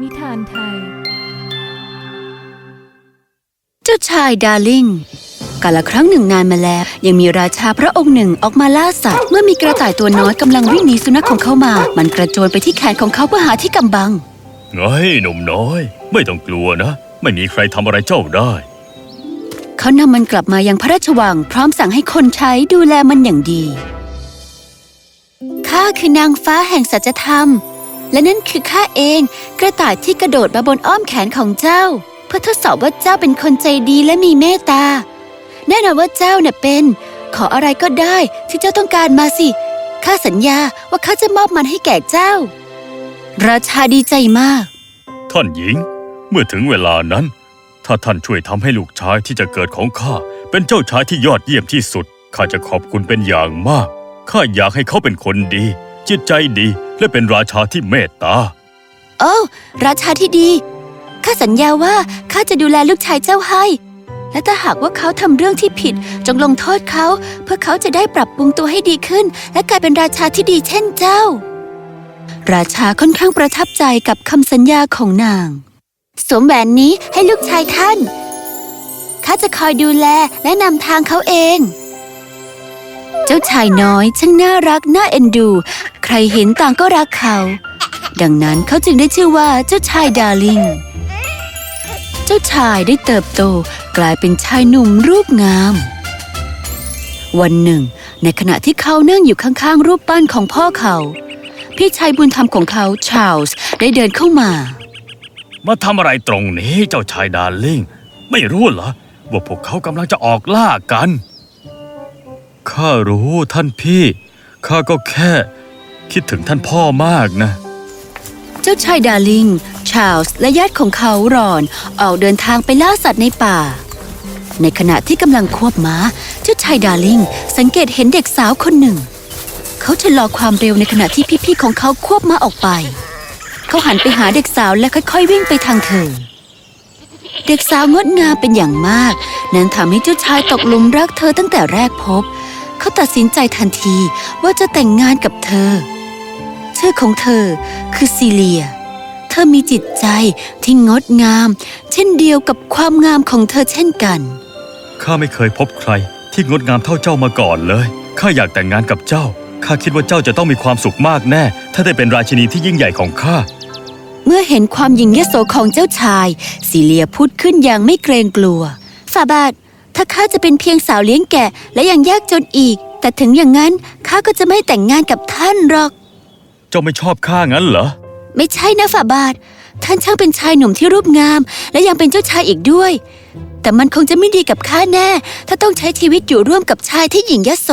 นิทานไทย เจ้าชายดาร์ลิงกาลครั้งหนึ่งนานมาแล้ว ยังมีราชาพระองค์หนึ่งออกมาล่าสัตว์ เมื่อมีกระต่ายตัวน้อยกำลังวิ่งหนีสุนัขของเขามา มันกระโจนไปที่แขนของเขาเพื่อหาที่กำบังไงหนุ่มน้อย ไม่ต้องกลัวนะ ไม่มีใครทำอะไรเจ้าได้ เขานำมันกลับมายังพระราชวัง พร้อมสั่งให้คนใช้ดูแลมันอย่างดีข้าคือนางฟ้าแห่งสัจธรรม และนั่นคือข้าเองกระต่ายที่กระโดดมาบนอ้อมแขนของเจ้า เพื่อทดสอบว่าเจ้าเป็นคนใจดีและมีเมตตา แน่นอนว่าเจ้าเน่ะเป็น ขออะไรก็ได้ที่เจ้าต้องการมาสิข้าสัญญาว่าข้าจะมอบมันให้แก่เจ้า ราชาดีใจมาก ท่านหญิง เมื่อถึงเวลานั้น ถ้าท่านช่วยทำให้ลูกชายที่จะเกิดของข้าเป็นเจ้าชายที่ยอดเยี่ยมที่สุดข้าจะขอบคุณเป็นอย่างมากข้าอยากให้เขาเป็นคนดี จิตใจดี และเป็นราชาที่เมตตา โอ้ราชาที่ดี ข้าสัญญาว่าข้าจะดูแลลูกชายเจ้าให้ และถ้าหากว่าเขาทำเรื่องที่ผิด จงลงโทษเขา เพื่อเขาจะได้ปรับปรุงตัวให้ดีขึ้น และกลายเป็นราชาที่ดีเช่นเจ้า ราชาค่อนข้างประทับใจกับคำสัญญาของนาง สวมแหวนนี้ให้ลูกชายท่านข้าจะคอยดูแลและนำทางเขาเอง เจ้าชายน้อยช่างน่ารักน่าเอ็นดู ใครเห็นต่างก็รักเขา ดังนั้นเขาจึงได้ชื่อว่าเจ้าชายดาร์ลิง เจ้าชายได้เติบโตกลายเป็นชายหนุ่มรูปงาม วันหนึ่ง ในขณะที่เขานั่งอยู่ข้างๆ รูปปั้นของพ่อเขา พี่ชายบุญธรรมของเขาชาร์ลส์ได้เดินเข้ามา มาทำอะไรตรงนี้เจ้าชายดาร์ลิง ไม่รู้เหรอ ว่าพวกเขากำลังจะออกล่ากัน ข้ารู้ท่านพี่ ข้าก็แค่ คิดถึงท่านพ่อมากนะ เจ้าชายดาร์ลิง ชาร์ลส์และญาติของเขารอนออกเดินทางไปล่าสัตว์ในป่า ในขณะที่กำลังควบม้า เจ้าชายดาร์ลิง สังเกตเห็นเด็กสาวคนหนึ่ง เขาชะลอความเร็วในขณะที่พี่ๆของเขาควบม้าออกไป เขาหันไปหาเด็กสาวและค่อยๆวิ่งไปทางเธอเด็กสาวงดงามเป็นอย่างมาก นั้นทำให้เจ้าชายตกหลุมรักเธอตั้งแต่แรกพบ เขาตัดสินใจทันทีว่าจะแต่งงานกับเธอ ชื่อของเธอคือซีเลีย เธอมีจิตใจที่งดงาม เช่นเดียวกับความงามของเธอเช่นกัน ข้าไม่เคยพบใครที่งดงามเท่าเจ้ามาก่อนเลย ข้าอยากแต่งงานกับเจ้า ข้าคิดว่าเจ้าจะต้องมีความสุขมากแน่ ถ้าได้เป็นราชินีที่ยิ่งใหญ่ของข้า เมื่อเห็นความหยิ่งยโสของเจ้าชาย ซีเลียพูดขึ้นอย่างไม่เกรงกลัว ฝ่าบาท ถ้าข้าจะเป็นเพียงสาวเลี้ยงแกะและยังยากจนอีก แต่ถึงอย่างนั้นข้าก็จะไม่แต่งงานกับท่านหรอกเจ้าไม่ชอบข้างั้นเหรอ ไม่ใช่นะฝ่าบาท ท่านช่างเป็นชายหนุ่มที่รูปงาม และยังเป็นเจ้าชายอีกด้วย แต่มันคงจะไม่ดีกับข้าแน่ ถ้าต้องใช้ชีวิตอยู่ร่วมกับชายที่หญิงยโส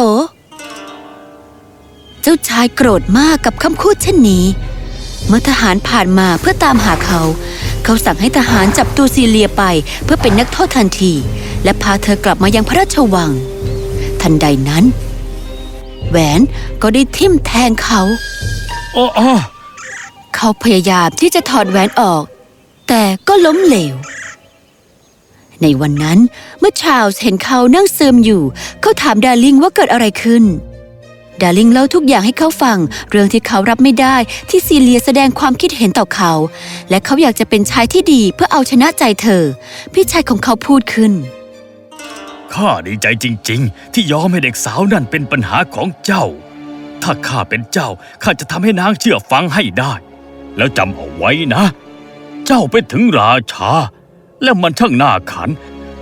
เจ้าชายโกรธมากกับคำพูดเช่นนี้ เมื่อทหารผ่านมาเพื่อตามหาเขา เขาสั่งให้ทหารจับตัวซีเลียไปเพื่อเป็นนักโทษทันที และพาเธอกลับมายังพระราชวัง ทันใดนั้น แหวนก็ได้ทิ่มแทงเขา อ้ออ้อเขาพยายามที่จะถอดแหวนออก แต่ก็ล้มเหลว ในวันนั้นเมื่อชาร์ลส์เห็นเขานั่งซึมอยู่ เขาถามดาร์ลิงว่าเกิดอะไรขึ้น ดาร์ลิงเล่าทุกอย่างให้เขาฟัง เรื่องที่เขารับไม่ได้ที่ซีเลียแสดงความคิดเห็นต่อเขา และเขาอยากจะเป็นชายที่ดีเพื่อเอาชนะใจเธอ พี่ชายของเขาพูดขึ้นข้าดีใจจริง ๆ ที่ยอมให้เด็กสาวนั่นเป็นปัญหาของเจ้า ถ้าข้าเป็นเจ้าข้าจะทำให้นางเชื่อฟังให้ได้ แล้วจำเอาไว้นะ เจ้าเป็นถึงราชา และมันช่างน่าขัน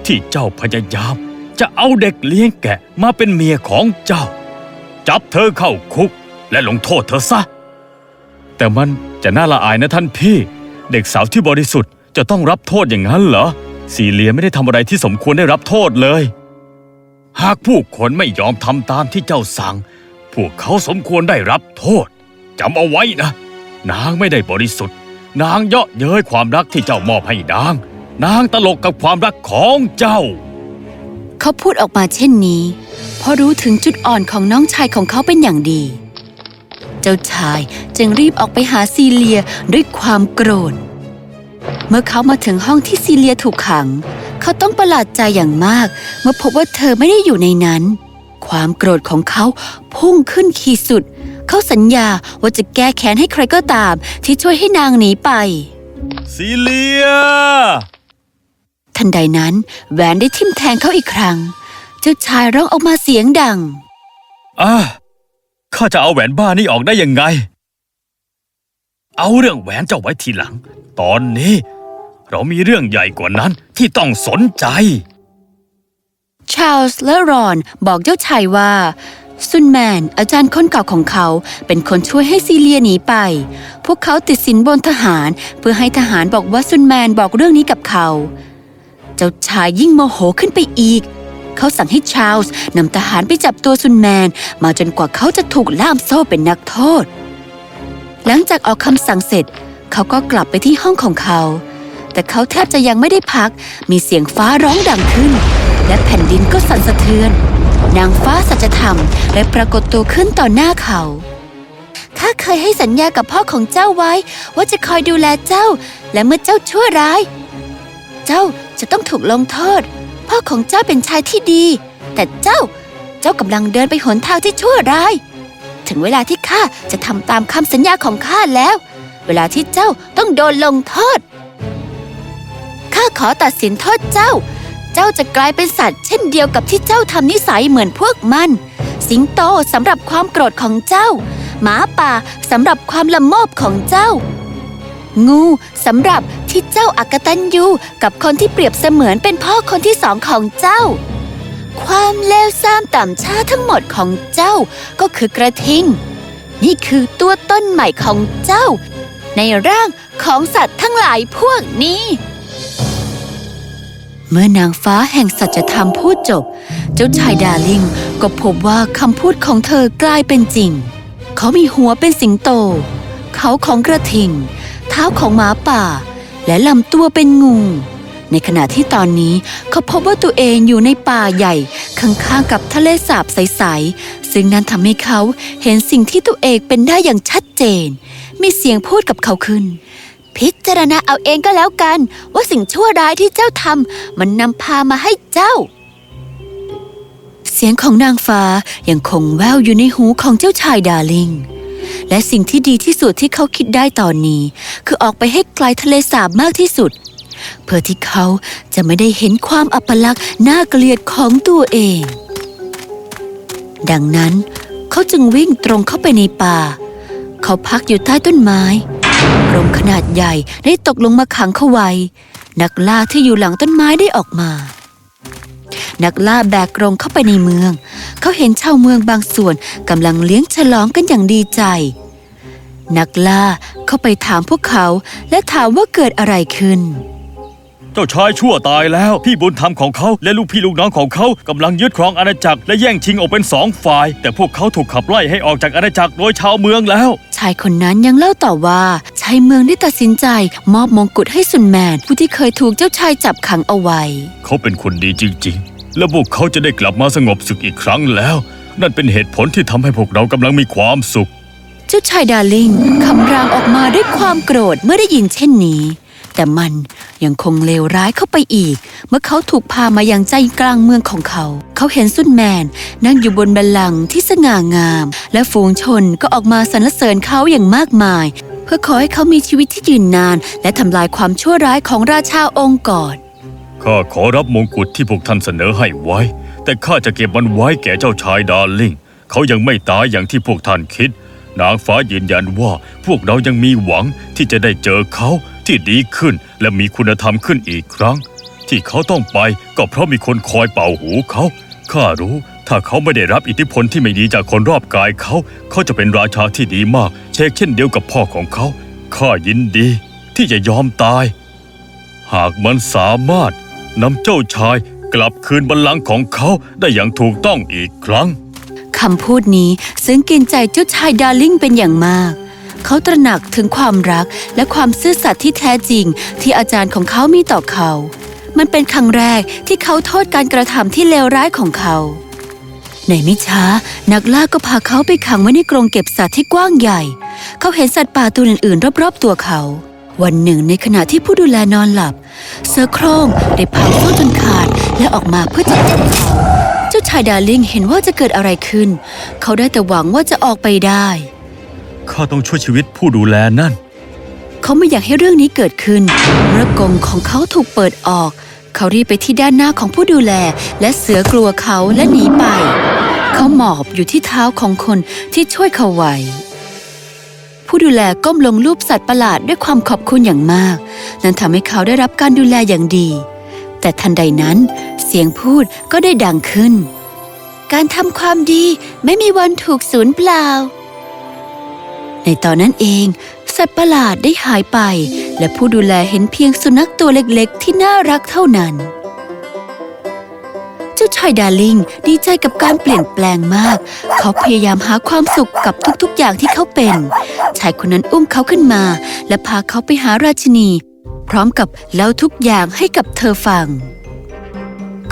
ที่เจ้าพยายาม จะเอาเด็กเลี้ยงแกะมาเป็นเมียของเจ้า จับเธอเข้าคุก และลงโทษเธอซะ แต่มันจะน่าละอายนะท่านพี่ เด็กสาวที่บริสุทธิ์จะต้องรับโทษอย่างนั้นเหรอซีเลียไม่ได้ทำอะไรที่สมควรได้รับโทษเลย หากผู้คนไม่ยอมทำตามที่เจ้าสั่ง วกเขาสมควรได้รับโทษจำเอาไว้นะ นางไม่ได้บริสุทธิ์ นางเยาะเย้ยความรักที่เจ้ามอบให้นาง นางตลกกับความรักของเจ้า เขาพูดออกมาเช่นนี้ เพราะรู้ถึงจุดอ่อนของน้องชายของเขาเป็นอย่างดี เจ้าชายจึงรีบออกไปหาซีเลียด้วยความโกรธ เมื่อเขามาถึงห้องที่ซีเลียถูกขัง เขาต้องประหลาดใจอย่างมาก เมื่อพบว่าเธอไม่ได้อยู่ในนั้น ความโกรธของเขาพุ่งขึ้นขีดสุด เขาสัญญาว่าจะแก้แค้นให้ใครก็ตาม ที่ช่วยให้นางหนีไป ซีเลีย ทันใดนั้นแหวนได้ทิ่มแทงเขาอีกครั้ง เจ้าชายร้องออกมาเสียงดัง อะข้าจะเอาแหวนบ้านี่ออกได้ยังไง เอาเรื่องแหวนเจ้าไว้ทีหลัง ตอนนี้ เรามีเรื่องใหญ่กว่านั้นที่ต้องสนใจ ชาร์ลส์และรอนบอกเจ้าชายว่าซุนแมน อาจารย์คนเก่าของเขา เป็นคนช่วยให้ซีเลียหนีไป พวกเขาติดสินบนทหารเพื่อให้ทหารบอกว่าซุนแมนบอกเรื่องนี้กับเขา เจ้าชายยิ่งโมโหขึ้นไปอีก เขาสั่งให้ชาร์ลส์นำทหารไปจับตัวซุนแมน มาจนกว่าเขาจะถูกล่ามโซ่เป็นนักโทษ หลังจากออกคำสั่งเสร็จ เขาก็กลับไปที่ห้องของเขา แต่เขาแทบจะยังไม่ได้พัก มีเสียงฟ้าร้องดังขึ้น และแผ่นดินก็สั่นสะเทือน นางฟ้าสัจธรรมได้ปรากฏตัวขึ้นต่อหน้าเขา ข้าเคยให้สัญญากับพ่อของเจ้าไว้ ว่าจะคอยดูแลเจ้า และเมื่อเจ้าชั่วร้าย เจ้าจะต้องถูกลงโทษ พ่อของเจ้าเป็นชายที่ดี แต่เจ้า เจ้ากำลังเดินไปหนทางที่ชั่วร้าย ถึงเวลาที่ข้าจะทำตามคำสัญญาของข้าแล้ว เวลาที่เจ้าต้องโดนลงโทษ ข้าขอตัดสินโทษเจ้า เจ้าจะกลายเป็นสัตว์ เช่นเดียวกับที่เจ้าทำนิสัยเหมือนพวกมัน สิงโตสำหรับความโกรธของเจ้า หมาป่าสำหรับความละโมบของเจ้า งูสำหรับที่เจ้าอักตันยูกับคนที่เปรียบเสมือนเป็นพ่อคนที่สองของเจ้า ความเลวทรามต่ำช้าทั้งหมดของเจ้าก็คือกระทิง นี่คือตัวต้นใหม่ของเจ้า ในร่างของสัตว์ทั้งหลายพวกนี้ เมื่อนางฟ้าแห่งสัจธรรมพูดจบ เจ้าชายดาริงก็พบว่าคำพูดของเธอกลายเป็นจริง เขามีหัวเป็นสิงโต เขาของกระทิง เท้าของหมาป่า และลำตัวเป็นงู ในขณะที่ตอนนี้เขาพบว่าตัวเองอยู่ในป่าใหญ่ข้างๆกับทะเลสาบใสๆ ซึ่งนั้นทำให้เขาเห็นสิ่งที่ตัวเองเป็นได้อย่างชัดเจน มีเสียงพูดกับเขาขึ้น พิจารณาเอาเองก็แล้วกัน ว่าสิ่งชั่วร้ายที่เจ้าทำมันนำพามาให้เจ้า เสียงของนางฟ้ายังคงแววอยู่ในหูของเจ้าชายดาริง และสิ่งที่ดีที่สุดที่เขาคิดได้ตอนนี้ คือออกไปให้ไกลทะเลสาบมากที่สุด เพื่อที่เขาจะไม่ได้เห็นความอัปลักษณ์น่าเกลียดของตัวเอง ดังนั้น เขาจึงวิ่งตรงเข้าไปในป่า เขาพักอยู่ใต้ต้นไม้ กรงขนาดใหญ่ได้ตกลงมาขังเขาไว้ นักล่าที่อยู่หลังต้นไม้ได้ออกมา นักล่าแบกกรงเข้าไปในเมือง เขาเห็นชาวเมืองบางส่วนกำลังเลี้ยงฉลองกันอย่างดีใจ นักล่าเข้าไปถามพวกเขาและถามว่าเกิดอะไรขึ้น เจ้าชายชั่วตายแล้ว พี่บุญธรรมของเขาและลูกพี่ลูกน้องของเขากำลังยึดครองอาณาจักรและแย่งชิงออกเป็นสองฝ่าย แต่พวกเขาถูกขับไล่ให้ออกจากอาณาจักรโดยชาวเมืองแล้ว ชายคนนั้นยังเล่าต่อว่าชายเมืองได้ตัดสินใจ มอบมงกุฎให้ซุนแมน ผู้ที่เคยถูกเจ้าชายจับขังเอาไว้ เขาเป็นคนดีจริงๆ และพวกเขาจะได้กลับมาสงบศึกอีกครั้งแล้ว นั่นเป็นเหตุผลที่ทำให้พวกเรากำลังมีความสุข เจ้าชายดาร์ลิงคำรามออกมาด้วยความโกรธเมื่อได้ยินเช่นนี้ แต่มันยังคงเลวร้ายเข้าไปอีก เมื่อเขาถูกพามายังใจกลางเมืองของเขา เขาเห็นซุนแมนนั่งอยู่บนบัลลังก์ที่สง่างาม และฝูงชนก็ออกมาสรรเสริญเขาอย่างมากมาย เพื่อขอให้เขามีชีวิตที่ยืนนาน และทำลายความชั่วร้ายของราชาองค์ก่อนข้าขอรับมงกุฎที่พวกท่านเสนอให้ไว้ แต่ข้าจะเก็บมันไว้แก่เจ้าชายดาร์ลิงเขายังไม่ตายอย่างที่พวกท่านคิดนางฟ้ายืนยันว่าพวกเรายังมีหวังที่จะได้เจอเขา ที่ดีขึ้นและมีคุณธรรมขึ้นอีกครั้ง ที่เขาต้องไปก็เพราะมีคนคอยเป่าหูเขาข้ารู้ถ้าเขาไม่ได้รับอิทธิพลที่ไม่ดีจากคนรอบกายเขา เขาจะเป็นราชาที่ดีมาก เชกเช่นเดียวกับพ่อของเขาข้ายินดีที่จะยอมตาย หากมันสามารถนำเจ้าชายกลับคืนบัลลังก์ของเขาได้อย่างถูกต้องอีกครั้งคำพูดนี้ซึ้งกินใจเจ้าชายดาร์ลิงเป็นอย่างมาก เขาตระหนักถึงความรักและความซื่อสัตย์ที่แท้จริง ที่อาจารย์ของเขามีต่อเขา มันเป็นครั้งแรกที่เขาโทษการกระทำที่เลวร้ายของเขา ในไม่ช้า นักล่าก็พาเขาไปขังไว้ในกรงเก็บสัตว์ที่กว้างใหญ่ เขาเห็นสัตว์ป่าตัวอื่นๆ รอบๆ ตัวเขา วันหนึ่งในขณะที่ผู้ดูแลนอนหลับ เสือโคร่งได้พังโซ่จนขาดและออกมาเพื่อจับตัวเขาเจ้าชายดาร์ลิงเห็นว่าจะเกิดอะไรขึ้น เขาได้แต่หวังว่าจะออกไปได้ ข้าต้องช่วยชีวิตผู้ดูแลนั่น เขาไม่อยากให้เรื่องนี้เกิดขึ้นเมื่อกรงของเขาถูกเปิดออก เขารีบไปที่ด้านหน้าของผู้ดูแล และเสือกลัวเขาและหนีไป เขาหมอบอยู่ที่เท้าของคนที่ช่วยเขาไว้ผู้ดูแลก้มลงรูปสัตว์ประหลาดด้วยความขอบคุณอย่างมาก นั่นทำให้เขาได้รับการดูแลอย่างดี แต่ทันใดนั้น เสียงพูดก็ได้ดังขึ้น การทำความดีไม่มีวันถูกสูญเปล่า ในตอนนั้นเอง สัตว์ประหลาดได้หายไป และผู้ดูแลเห็นเพียงสุนัขตัวเล็กๆ ที่น่ารักเท่านั้น เจ้าชายดาร์ลิงดีใจกับการเปลี่ยนแปลงมาก เขาพยายามหาความสุขกับทุกๆ อย่างที่เขาเป็น ชายคนนั้นอุ้มเขาขึ้นมา และพาเขาไปหาราชินี พร้อมกับเล่าทุกอย่างให้กับเธอฟัง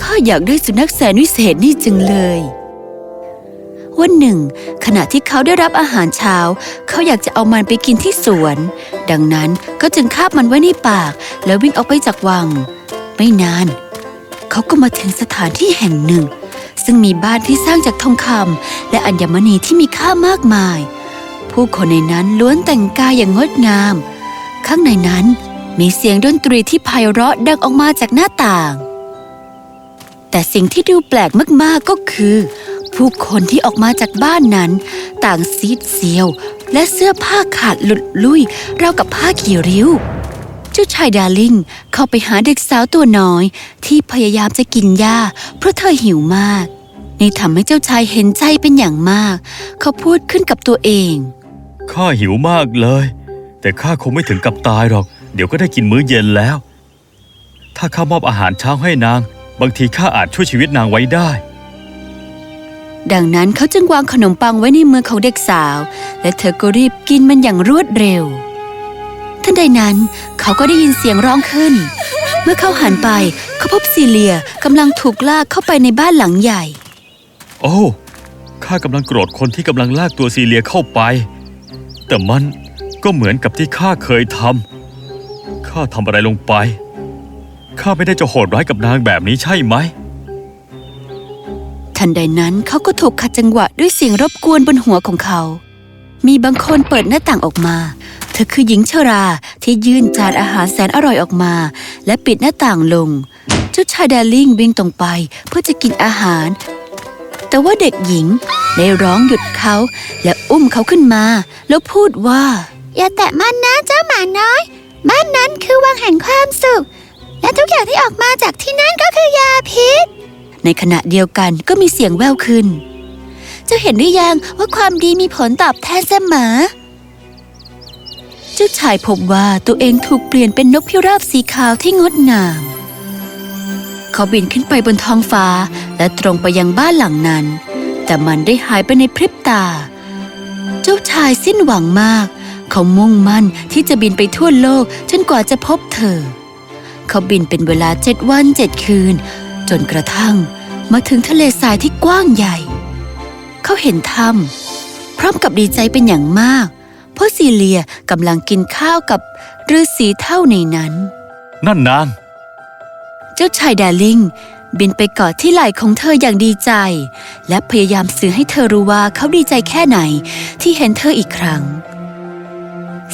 ข้าอยากได้สุนัขแสนวิเศษนี่จังเลย วันหนึ่งขณะที่เขาได้รับอาหารเช้า เขาอยากจะเอามันไปกินที่สวน ดังนั้นก็จึงคาบมันไว้ในปาก แล้ววิ่งออกไปจากวัง ไม่นาน เขาก็มาถึงสถานที่แห่งหนึ่ง ซึ่งมีบ้านที่สร้างจากทองคำและอัญมณีที่มีค่ามากมาย ผู้คนในนั้นล้วนแต่งกายอย่างงดงาม ข้างในนั้นมีเสียงดนตรีที่ไพเราะดังออกมาจากหน้าต่าง แต่สิ่งที่ดูแปลกมากๆก็คือ ผู้คนที่ออกมาจากบ้านนั้น ต่างซีดเซียว และเสื้อผ้าขาดหลุดลุ่ยราวกับผ้าขี่ริ้ว เจ้าชายดาร์ลิงเข้าไปหาเด็กสาวตัวน้อย ที่พยายามจะกินหญ้า เพราะเธอหิวมาก นี่ทำให้เจ้าชายเห็นใจเป็นอย่างมาก เขาพูดขึ้นกับตัวเอง ข้าหิวมากเลย แต่ข้าคงไม่ถึงกับตายหรอก เดี๋ยวก็ได้กินมื้อเย็นแล้ว ถ้าข้ามอบอาหารเช้าให้นาง บางทีข้าอาจช่วยชีวิตนางไว้ได้ ดังนั้นเขาจึงวางขนมปังไว้ในมือของเด็กสาว และเธอก็รีบกินมันอย่างรวดเร็วทันใดนั้นเขาก็ได้ยินเสียงร้องขึ้น เมื่อเขาหันไปเขาพบซีเลียกำลังถูกลากเข้าไปในบ้านหลังใหญ่ โอ้ข้ากำลังโกรธคนที่กำลังลากตัวซีเลียเข้าไป แต่มันก็เหมือนกับที่ข้าเคยทำข้าทำอะไรลงไปข้าไม่ได้จะโหดร้ายกับนางแบบนี้ใช่ไหม ทันใดนั้นเขาก็ถูกขัดจังหวะด้วยเสียงรบกวนบนหัวของเขา มีบางคนเปิดหน้าต่างออกมา เธอคือหญิงชราที่ยื่นจานอาหารแสนอร่อยออกมา และปิดหน้าต่างลง เจ้าชายดาร์ลิงวิ่งตรงไปเพื่อจะกินอาหาร แต่ว่าเด็กหญิงได้ร้องหยุดเขาและอุ้มเขาขึ้นมา แล้วพูดว่า อย่าแตะมันนะเจ้าหมาน้อยบ้านนั้นคือวังแห่งความสุข และทุกอย่างที่ออกมาจากที่นั่นก็คือยาพิษ ในขณะเดียวกันก็มีเสียงแว่วขึ้น เจ้าเห็นหรือยังว่าความดีมีผลตอบแทนเสมอเจ้าชายพบว่าตัวเองถูกเปลี่ยนเป็นนกพิราบสีขาวที่งดงาม เขาบินขึ้นไปบนท้องฟ้าและตรงไปยังบ้านหลังนั้น แต่มันได้หายไปในพริบตา เจ้าชายสิ้นหวังมาก เขามุ่งมั่นที่จะบินไปทั่วโลกจนกว่าจะพบเธอ เขาบินเป็นเวลาเจ็ดวันเจ็ดคืน จนกระทั่ง มาถึงทะเลทรายที่กว้างใหญ่ เขาเห็นถ้ำพร้อมกับดีใจเป็นอย่างมาก เพราะซีเลียกำลังกินข้าวกับฤาษีเท่าในนั้น นั่นนาง เจ้าชายดาร์ลิงบินไปกอดที่ไหล่ของเธออย่างดีใจ และพยายามสื่อให้เธอรู้ว่าเขาดีใจแค่ไหนที่เห็นเธออีกครั้ง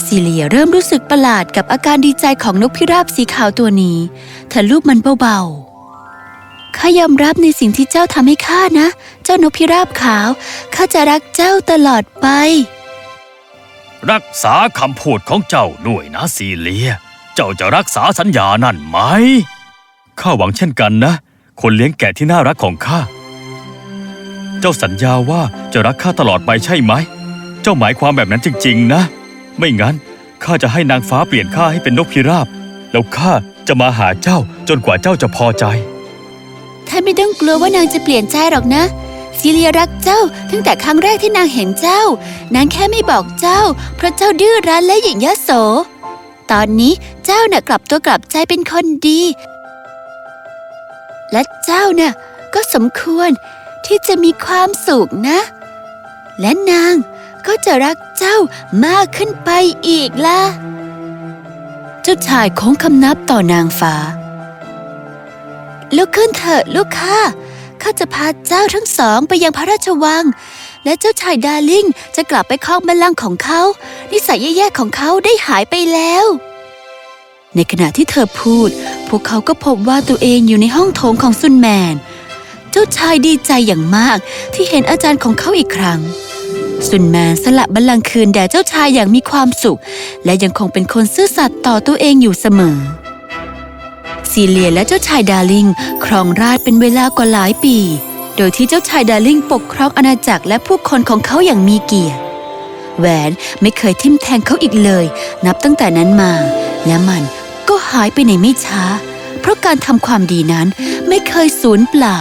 ซีเลียเริ่มรู้สึกประหลาดกับอาการดีใจของนกพิราบสีขาวตัวนี้ เธอลูบมันเบาๆ ข้ายอมรับในสิ่งที่เจ้าทำให้ข้านะ เจ้านกพิราบขาว ข้าจะรักเจ้าตลอดไป รักษาคำพูดของเจ้าด้วยนะซีเลีย เจ้าจะรักษาสัญญานั่นไหม ข้าหวังเช่นกันนะ คนเลี้ยงแกะที่น่ารักของข้า เจ้าสัญญาว่าจะรักข้าตลอดไปใช่ไหม เจ้าหมายความแบบนั้นจริง ๆ นะ ไม่งั้นข้าจะให้นางฟ้าเปลี่ยนข้าให้เป็นนกพิราบ แล้วข้าจะมาหาเจ้าจนกว่าเจ้าจะพอใจ ท่านไม่ต้องกลัวว่านางจะเปลี่ยนใจหรอกนะซิเลียรักเจ้าตั้งแต่ครั้งแรกที่นางเห็นเจ้า นางแค่ไม่บอกเจ้า เพราะเจ้าดื้อรั้นและหยิ่งยโส ตอนนี้เจ้าน่ะกลับตัวกลับใจเป็นคนดี และเจ้าน่ะก็สมควรที่จะมีความสุขนะ และนางก็จะรักเจ้ามากขึ้นไปอีกล่ะ เจ้าชายโค้งคำนับต่อนางฟ้า ลุกขึ้นเถอะลูกข้าข้าจะพาเจ้าทั้งสองไปยังพระราชวัง และเจ้าชายดาร์ลิงจะกลับไปครองบัลลังก์ของเขา นิสัยแย่ๆของเขาได้หายไปแล้ว ในขณะที่เธอพูด พวกเขาก็พบว่าตัวเองอยู่ในห้องโถงของซุนแมน เจ้าชายดีใจอย่างมากที่เห็นอาจารย์ของเขาอีกครั้งซุนแมนสละบัลลังก์คืนแด่เจ้าชายอย่างมีความสุข และยังคงเป็นคนซื่อสัตย์ต่อตัวเองอยู่เสมอ ซีเลียและเจ้าชายดาร์ลิงครองราชย์เป็นเวลากว่าหลายปี โดยที่เจ้าชายดาร์ลิงปกครองอาณาจักรและผู้คนของเขาอย่างมีเกียรติ แหวนไม่เคยทิ่มแทงเขาอีกเลย นับตั้งแต่นั้นมา และมันก็หายไปในไม่ช้า เพราะการทำความดีนั้นไม่เคยสูญเปล่า